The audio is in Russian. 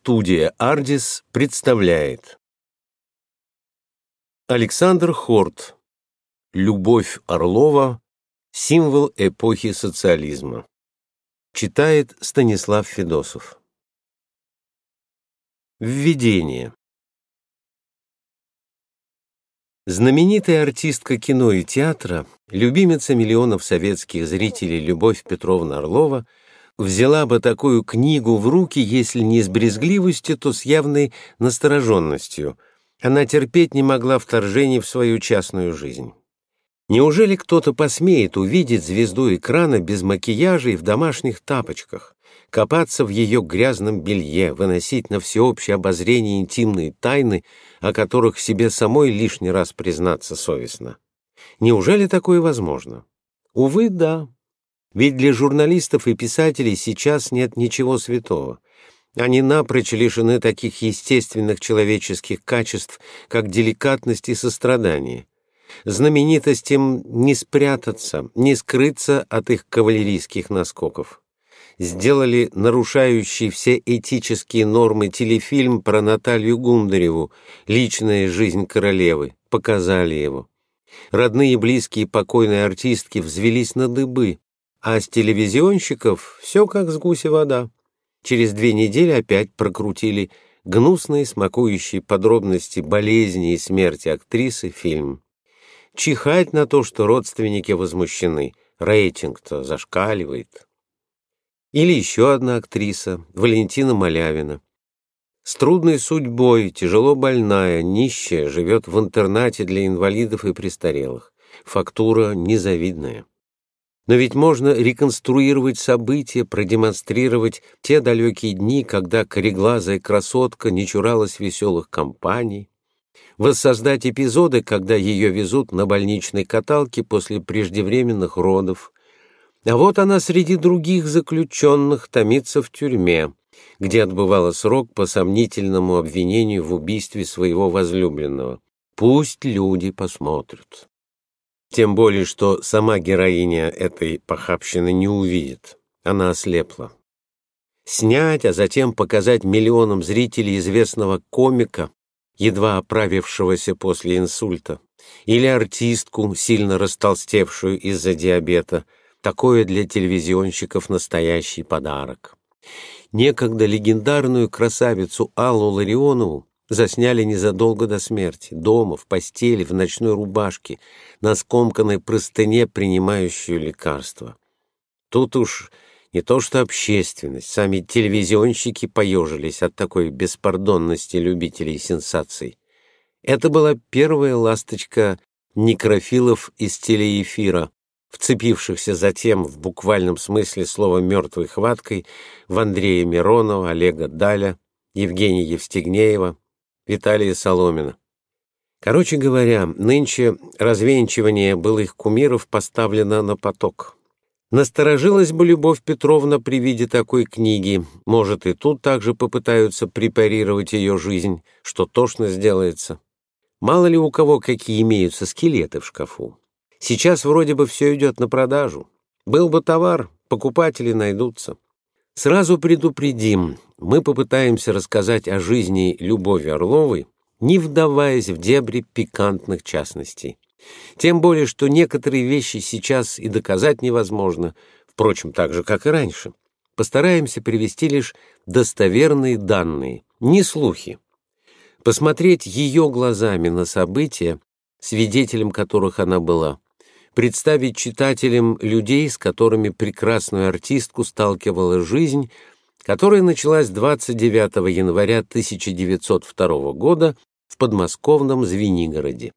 Студия «Ардис» представляет. Александр Хорт. «Любовь Орлова. Символ эпохи социализма» Читает Станислав Федосов. Введение. Знаменитая артистка кино и театра, любимица миллионов советских зрителей Любовь Петровна Орлова – взяла бы такую книгу в руки, если не с брезгливостью, то с явной настороженностью. Она терпеть не могла вторжений в свою частную жизнь. Неужели кто-то посмеет увидеть звезду экрана без макияжа и в домашних тапочках, копаться в ее грязном белье, выносить на всеобщее обозрение интимные тайны, о которых себе самой лишний раз признаться совестно? Неужели такое возможно? Увы, да. Ведь для журналистов и писателей сейчас нет ничего святого. Они напрочь лишены таких естественных человеческих качеств, как деликатность и сострадание. Знаменитостям не спрятаться, не скрыться от их кавалерийских наскоков. Сделали нарушающий все этические нормы телефильм про Наталью Гундареву «Личная жизнь королевы», показали его. Родные и близкие покойной артистки взвелись на дыбы, а с телевизионщиков все как с гуся вода. Через две недели опять прокрутили гнусные, смакующие подробности болезни и смерти актрисы фильм. Чихать на то, что родственники возмущены, рейтинг-то зашкаливает. Или еще одна актриса, Валентина Малявина. С трудной судьбой, тяжело больная, нищая, живет в интернате для инвалидов и престарелых. Фактура незавидная. Но ведь можно реконструировать события, продемонстрировать те далекие дни, когда кореглазая красотка не чуралась веселых компаний, воссоздать эпизоды, когда ее везут на больничной каталке после преждевременных родов. А вот она среди других заключенных томится в тюрьме, где отбывала срок по сомнительному обвинению в убийстве своего возлюбленного. Пусть люди посмотрят. Тем более, что сама героиня этой похабщины не увидит. Она ослепла. Снять, а затем показать миллионам зрителей известного комика, едва оправившегося после инсульта, или артистку, сильно растолстевшую из-за диабета, такое для телевизионщиков настоящий подарок. Некогда легендарную красавицу Аллу Ларионову засняли незадолго до смерти, дома, в постели, в ночной рубашке, на скомканной простыне, принимающую лекарства. Тут уж не то что общественность, сами телевизионщики поежились от такой беспардонности любителей сенсаций. Это была первая ласточка некрофилов из телеэфира, вцепившихся затем в буквальном смысле слова мертвой хваткой в Андрея Миронова, Олега Даля, Евгения Евстигнеева, Виталия Соломина. Короче говоря, нынче развенчивание былых кумиров поставлено на поток. Насторожилась бы Любовь Петровна при виде такой книги. Может, и тут также попытаются препарировать ее жизнь, что тошно сделается. Мало ли у кого какие имеются скелеты в шкафу. Сейчас вроде бы все идет на продажу. Был бы товар, покупатели найдутся. Сразу предупредим, мы попытаемся рассказать о жизни Любови Орловой, не вдаваясь в дебри пикантных частностей. Тем более, что некоторые вещи сейчас и доказать невозможно, впрочем, так же, как и раньше. Постараемся привести лишь достоверные данные, не слухи. Посмотреть ее глазами на события, свидетелем которых она была, представить читателям людей, с которыми прекрасную артистку сталкивала жизнь, которая началась 29 января 1902 года в подмосковном Звенигороде.